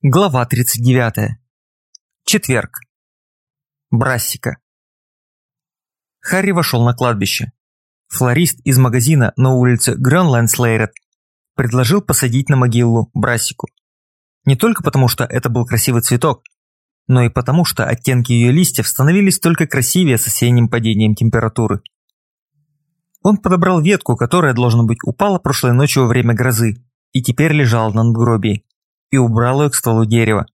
Глава 39. Четверг. Брассика. Харри вошел на кладбище. Флорист из магазина на улице Гранландслейрет предложил посадить на могилу брассику. Не только потому, что это был красивый цветок, но и потому, что оттенки ее листьев становились только красивее с осенним падением температуры. Он подобрал ветку, которая, должно быть, упала прошлой ночью во время грозы и теперь лежала на надгробии и убрал ее к стволу дерева.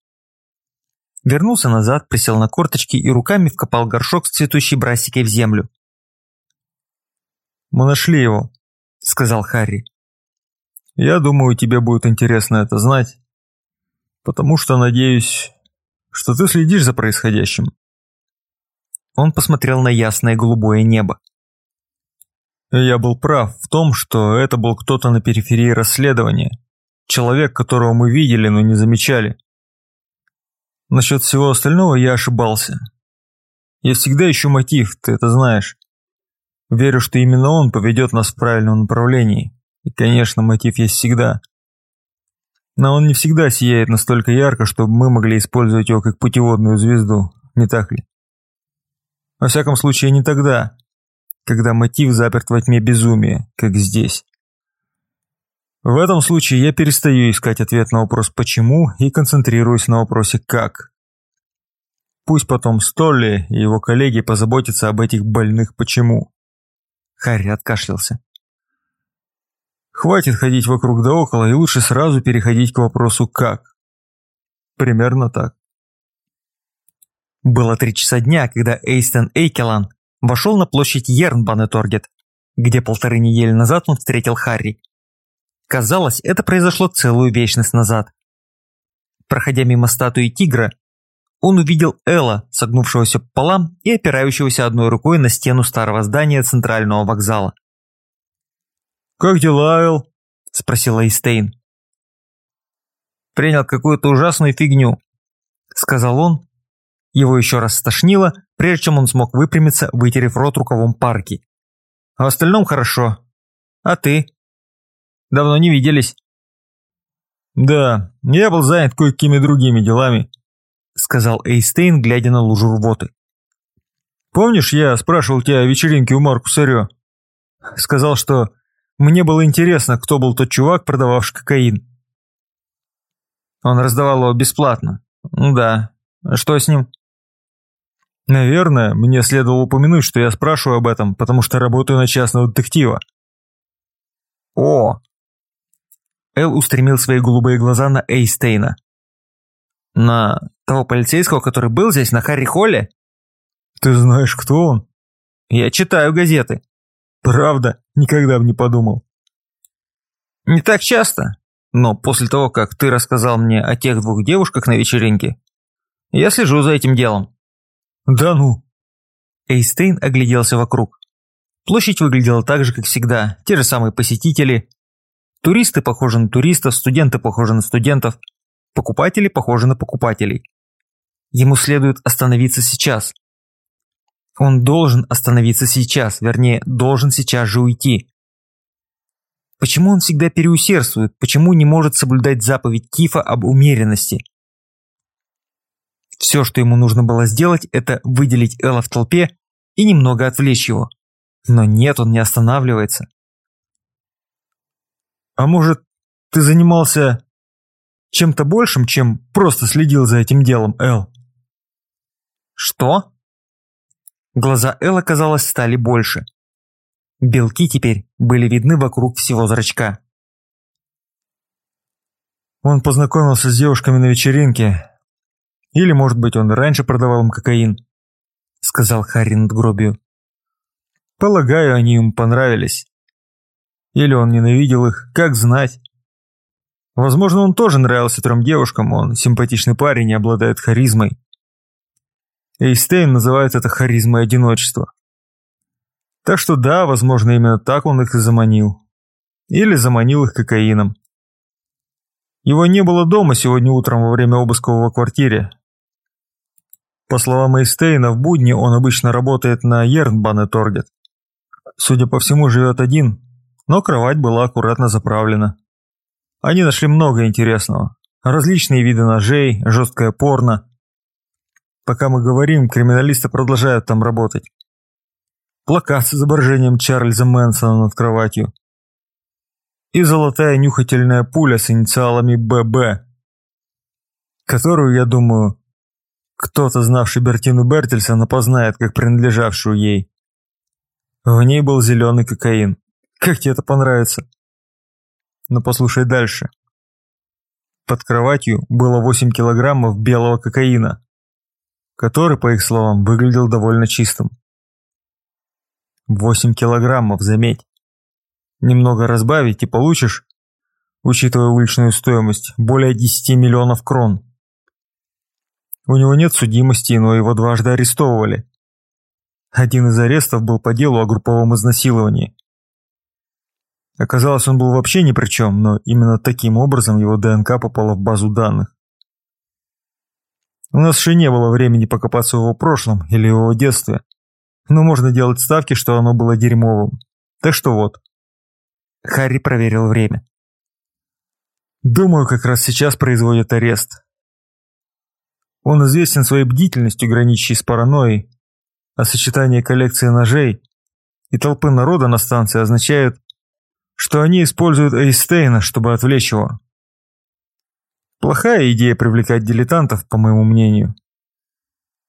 Вернулся назад, присел на корточки и руками вкопал горшок с цветущей брасикой в землю. «Мы нашли его», — сказал Харри. «Я думаю, тебе будет интересно это знать, потому что надеюсь, что ты следишь за происходящим». Он посмотрел на ясное голубое небо. Я был прав в том, что это был кто-то на периферии расследования. Человек, которого мы видели, но не замечали. Насчет всего остального я ошибался. Я всегда ищу мотив, ты это знаешь. Верю, что именно он поведет нас в правильном направлении. И, конечно, мотив есть всегда. Но он не всегда сияет настолько ярко, чтобы мы могли использовать его как путеводную звезду, не так ли? Во всяком случае, не тогда, когда мотив заперт во тьме безумия, как здесь. В этом случае я перестаю искать ответ на вопрос «почему» и концентрируюсь на вопросе «как». Пусть потом Столли и его коллеги позаботятся об этих больных «почему». Харри откашлялся. Хватит ходить вокруг да около и лучше сразу переходить к вопросу «как». Примерно так. Было три часа дня, когда Эйстен Эйкелан вошел на площадь Ернбанеторгет, где полторы недели назад он встретил Харри. Казалось, это произошло целую вечность назад. Проходя мимо статуи тигра, он увидел Элла, согнувшегося пополам и опирающегося одной рукой на стену старого здания центрального вокзала. «Как дела, Эл?» – спросил Эйстейн. «Принял какую-то ужасную фигню», – сказал он. Его еще раз стошнило, прежде чем он смог выпрямиться, вытерев рот рукавом парки. «А в остальном хорошо. А ты?» Давно не виделись». «Да, я был занят кое-какими другими делами», — сказал Эйстейн, глядя на лужу рвоты. «Помнишь, я спрашивал тебя о вечеринке у Маркуса Рё? Сказал, что мне было интересно, кто был тот чувак, продававший кокаин». «Он раздавал его бесплатно. Ну да. Что с ним?» «Наверное, мне следовало упомянуть, что я спрашиваю об этом, потому что работаю на частного детектива». «О, Эл устремил свои голубые глаза на Эйстейна. «На того полицейского, который был здесь, на Харри Холле?» «Ты знаешь, кто он?» «Я читаю газеты». «Правда? Никогда бы не подумал». «Не так часто, но после того, как ты рассказал мне о тех двух девушках на вечеринке, я слежу за этим делом». «Да ну?» Эйстейн огляделся вокруг. Площадь выглядела так же, как всегда, те же самые посетители, Туристы похожи на туристов, студенты похожи на студентов, покупатели похожи на покупателей. Ему следует остановиться сейчас. Он должен остановиться сейчас, вернее, должен сейчас же уйти. Почему он всегда переусердствует? Почему не может соблюдать заповедь Кифа об умеренности? Все, что ему нужно было сделать, это выделить Элла в толпе и немного отвлечь его. Но нет, он не останавливается. А может, ты занимался чем-то большим, чем просто следил за этим делом, Эл? Что? Глаза Элла, казалось, стали больше. Белки теперь были видны вокруг всего зрачка. Он познакомился с девушками на вечеринке. Или, может быть, он раньше продавал им кокаин, сказал Харри над гробью. Полагаю, они ему понравились. Или он ненавидел их, как знать. Возможно, он тоже нравился трем девушкам, он симпатичный парень и обладает харизмой. Эйстейн называет это харизмой одиночества. Так что да, возможно, именно так он их и заманил. Или заманил их кокаином. Его не было дома сегодня утром во время обыска в его квартире. По словам Эйстейна, в будни он обычно работает на Ернбане Торгет. Судя по всему, живет один, но кровать была аккуратно заправлена. Они нашли много интересного. Различные виды ножей, жесткое порно. Пока мы говорим, криминалисты продолжают там работать. Плакат с изображением Чарльза Мэнсона над кроватью. И золотая нюхательная пуля с инициалами ББ, которую, я думаю, кто-то, знавший Бертину Бертельсон, опознает как принадлежавшую ей. В ней был зеленый кокаин. Как тебе это понравится? Но послушай дальше. Под кроватью было 8 килограммов белого кокаина, который, по их словам, выглядел довольно чистым. 8 килограммов, заметь. Немного разбавить и получишь, учитывая уличную стоимость, более 10 миллионов крон. У него нет судимости, но его дважды арестовывали. Один из арестов был по делу о групповом изнасиловании. Оказалось, он был вообще ни при чем, но именно таким образом его ДНК попала в базу данных. У нас еще не было времени покопаться в его прошлом или его детстве, но можно делать ставки, что оно было дерьмовым. Так что вот. Харри проверил время. Думаю, как раз сейчас производят арест. Он известен своей бдительностью, граничащей с паранойей, а сочетание коллекции ножей и толпы народа на станции означает, что они используют Эйстейна, чтобы отвлечь его. Плохая идея привлекать дилетантов, по моему мнению.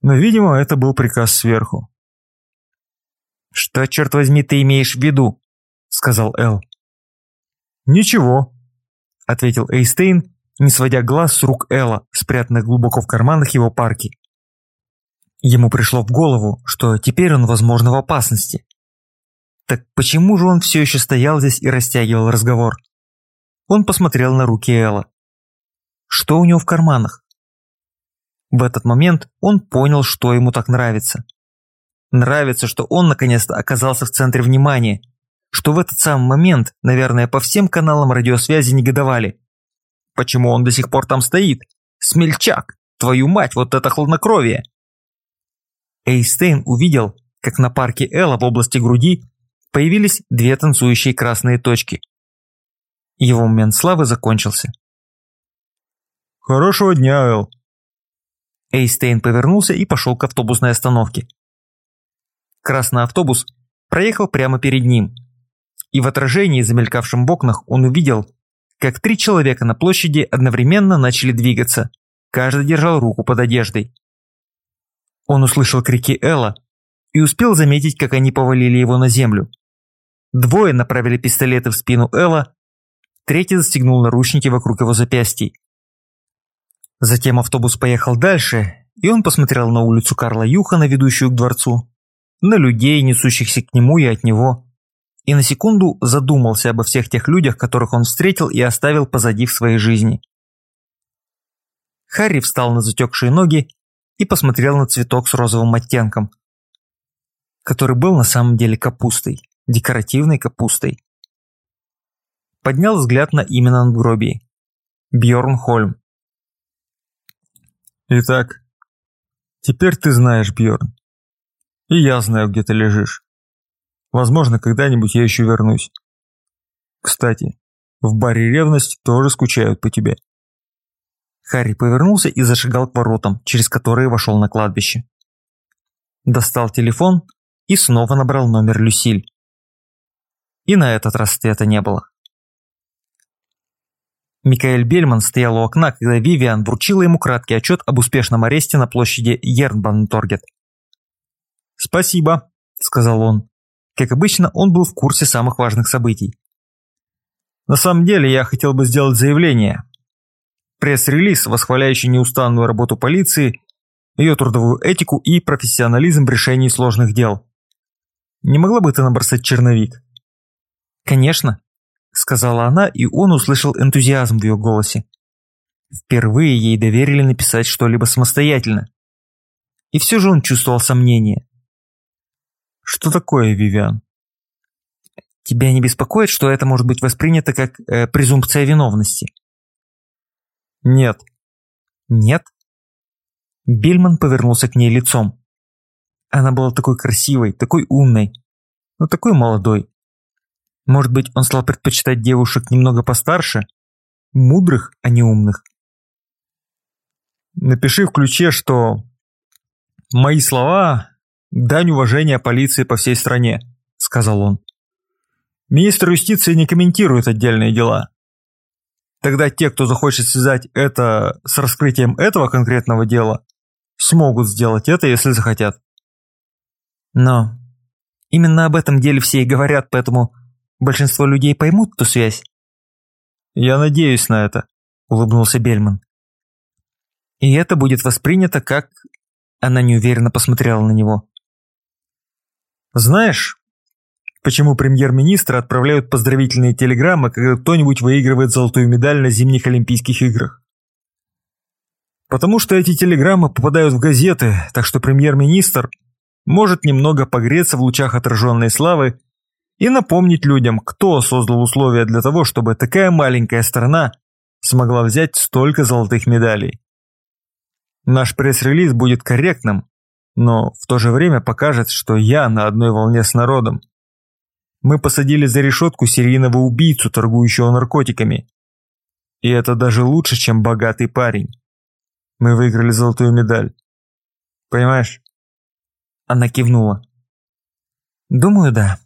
Но, видимо, это был приказ сверху. «Что, черт возьми, ты имеешь в виду?» — сказал Эл. «Ничего», — ответил Эйстейн, не сводя глаз с рук Элла, спрятанных глубоко в карманах его парки. Ему пришло в голову, что теперь он, возможно, в опасности. Так почему же он все еще стоял здесь и растягивал разговор? Он посмотрел на руки Элла. Что у него в карманах? В этот момент он понял, что ему так нравится. Нравится, что он наконец-то оказался в центре внимания, что в этот самый момент, наверное, по всем каналам радиосвязи негодовали. Почему он до сих пор там стоит? Смельчак! Твою мать, вот это хладнокровие! Эйстейн увидел, как на парке Элла в области груди появились две танцующие красные точки. Его момент славы закончился. «Хорошего дня, Эл!» Эйстейн повернулся и пошел к автобусной остановке. Красный автобус проехал прямо перед ним, и в отражении, замелькавшем в окнах, он увидел, как три человека на площади одновременно начали двигаться, каждый держал руку под одеждой. Он услышал крики Элла и успел заметить, как они повалили его на землю. Двое направили пистолеты в спину Элла, третий застегнул наручники вокруг его запястий. Затем автобус поехал дальше, и он посмотрел на улицу Карла Юхана, ведущую к дворцу, на людей, несущихся к нему и от него, и на секунду задумался обо всех тех людях, которых он встретил и оставил позади в своей жизни. Харри встал на затекшие ноги и посмотрел на цветок с розовым оттенком, который был на самом деле капустой декоративной капустой. Поднял взгляд на имя на надгробии. Бьорн Хольм. Итак, теперь ты знаешь, Бьорн. И я знаю, где ты лежишь. Возможно, когда-нибудь я еще вернусь. Кстати, в баре «Ревность» тоже скучают по тебе. Харри повернулся и зашагал к воротам, через которые вошел на кладбище. Достал телефон и снова набрал номер Люсиль. И на этот раз ответа не было. Микаэль Бельман стоял у окна, когда Вивиан вручила ему краткий отчет об успешном аресте на площади Ернбанторгет. «Спасибо», – сказал он. Как обычно, он был в курсе самых важных событий. «На самом деле, я хотел бы сделать заявление. Пресс-релиз, восхваляющий неустанную работу полиции, ее трудовую этику и профессионализм в решении сложных дел. Не могла бы ты набросать черновик?» «Конечно», – сказала она, и он услышал энтузиазм в ее голосе. Впервые ей доверили написать что-либо самостоятельно. И все же он чувствовал сомнение. «Что такое, Вивиан?» «Тебя не беспокоит, что это может быть воспринято как э, презумпция виновности?» «Нет». «Нет?» Бельман повернулся к ней лицом. Она была такой красивой, такой умной, но такой молодой. Может быть, он стал предпочитать девушек немного постарше? Мудрых, а не умных? Напиши в ключе, что мои слова – дань уважения полиции по всей стране, сказал он. Министр юстиции не комментирует отдельные дела. Тогда те, кто захочет связать это с раскрытием этого конкретного дела, смогут сделать это, если захотят. Но именно об этом деле все и говорят, поэтому большинство людей поймут ту связь. Я надеюсь на это, улыбнулся Бельман. И это будет воспринято как... Она неуверенно посмотрела на него. Знаешь, почему премьер-министра отправляют поздравительные телеграммы, когда кто-нибудь выигрывает золотую медаль на зимних Олимпийских играх? Потому что эти телеграммы попадают в газеты, так что премьер-министр может немного погреться в лучах отраженной славы и напомнить людям, кто создал условия для того, чтобы такая маленькая страна смогла взять столько золотых медалей. Наш пресс-релиз будет корректным, но в то же время покажет, что я на одной волне с народом. Мы посадили за решетку серийного убийцу, торгующего наркотиками. И это даже лучше, чем богатый парень. Мы выиграли золотую медаль. Понимаешь? Она кивнула. Думаю, да.